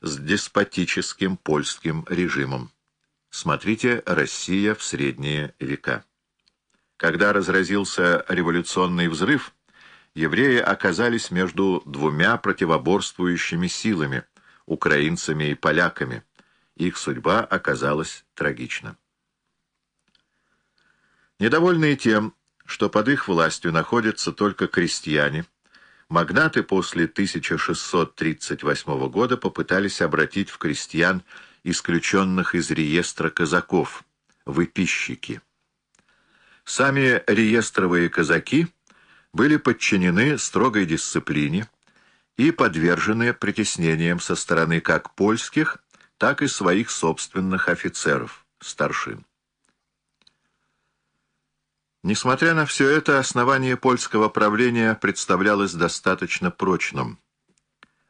с деспотическим польским режимом. Смотрите «Россия в средние века». Когда разразился революционный взрыв, евреи оказались между двумя противоборствующими силами – украинцами и поляками. Их судьба оказалась трагична. Недовольные тем, что под их властью находятся только крестьяне, магнаты после 1638 года попытались обратить в крестьян, исключенных из реестра казаков, выписчики. Сами реестровые казаки были подчинены строгой дисциплине и подвержены притеснениям со стороны как польских, так и своих собственных офицеров, старшин. Несмотря на все это, основание польского правления представлялось достаточно прочным.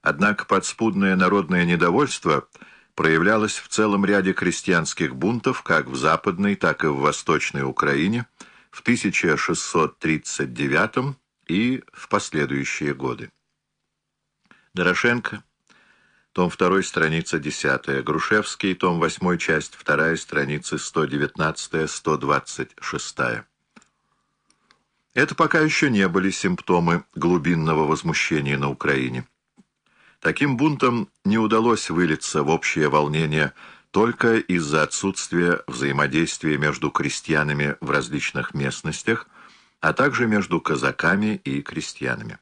Однако подспудное народное недовольство проявлялось в целом ряде крестьянских бунтов как в Западной, так и в Восточной Украине в 1639 и в последующие годы. Дорошенко, том 2, страница 10, Грушевский, том 8, часть 2, страницы 119-126. Это пока еще не были симптомы глубинного возмущения на Украине. Таким бунтом не удалось вылиться в общее волнение только из-за отсутствия взаимодействия между крестьянами в различных местностях, а также между казаками и крестьянами.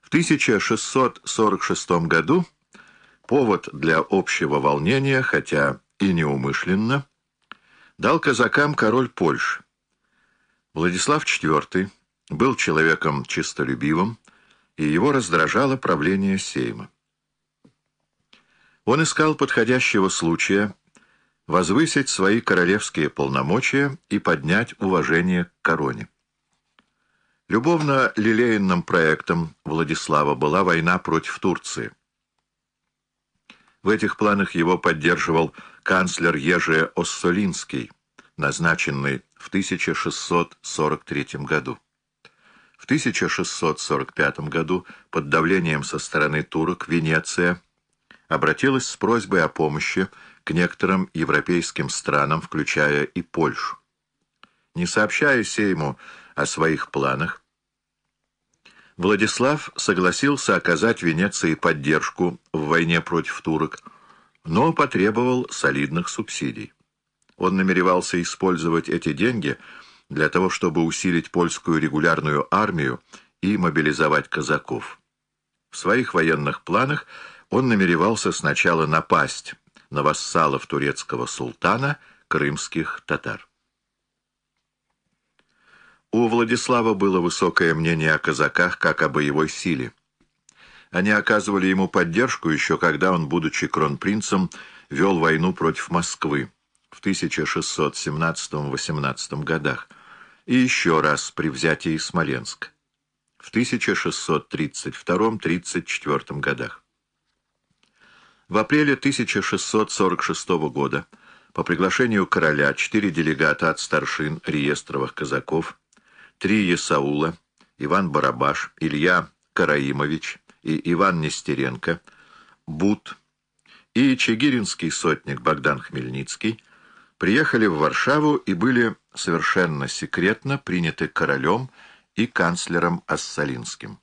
В 1646 году повод для общего волнения, хотя и неумышленно, дал казакам король Польши, Владислав IV был человеком чистолюбивым, и его раздражало правление Сейма. Он искал подходящего случая возвысить свои королевские полномочия и поднять уважение к короне. Любовно лилейным проектом Владислава была война против Турции. В этих планах его поддерживал канцлер Ежи Оссолинский, назначенный в 1643 году. В 1645 году под давлением со стороны турок Венеция обратилась с просьбой о помощи к некоторым европейским странам, включая и Польшу. Не сообщая Сейму о своих планах, Владислав согласился оказать Венеции поддержку в войне против турок, но потребовал солидных субсидий. Он намеревался использовать эти деньги для того, чтобы усилить польскую регулярную армию и мобилизовать казаков. В своих военных планах он намеревался сначала напасть на вассалов турецкого султана, крымских татар. У Владислава было высокое мнение о казаках как о боевой силе. Они оказывали ему поддержку еще когда он, будучи кронпринцем, вел войну против Москвы в 1617-18 годах и еще раз при взятии Смоленска в 1632-34 годах. В апреле 1646 года по приглашению короля четыре делегата от старшин реестровых казаков, три Есаула, Иван Барабаш, Илья Караимович и Иван Нестеренко, Бут и чигиринский сотник Богдан Хмельницкий – приехали в Варшаву и были совершенно секретно приняты королем и канцлером Ассалинским.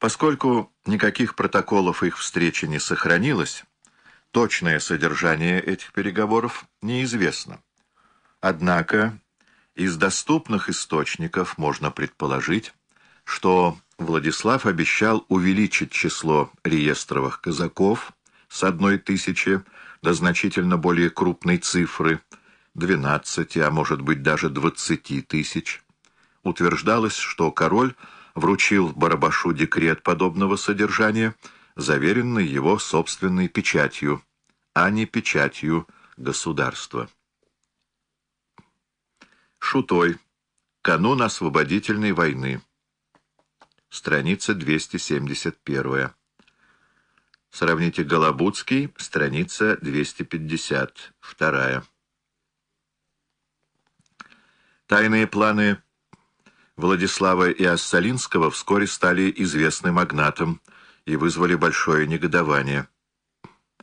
Поскольку никаких протоколов их встречи не сохранилось, точное содержание этих переговоров неизвестно. Однако из доступных источников можно предположить, что Владислав обещал увеличить число реестровых казаков с одной тысячи до значительно более крупной цифры — 12, а может быть даже 20 тысяч. Утверждалось, что король вручил Барабашу декрет подобного содержания, заверенный его собственной печатью, а не печатью государства. Шутой. Канун освободительной войны. Страница 271. Сравните Голобудский, страница 252. Тайные планы Владислава и Ассалинского вскоре стали известны магнатам и вызвали большое негодование.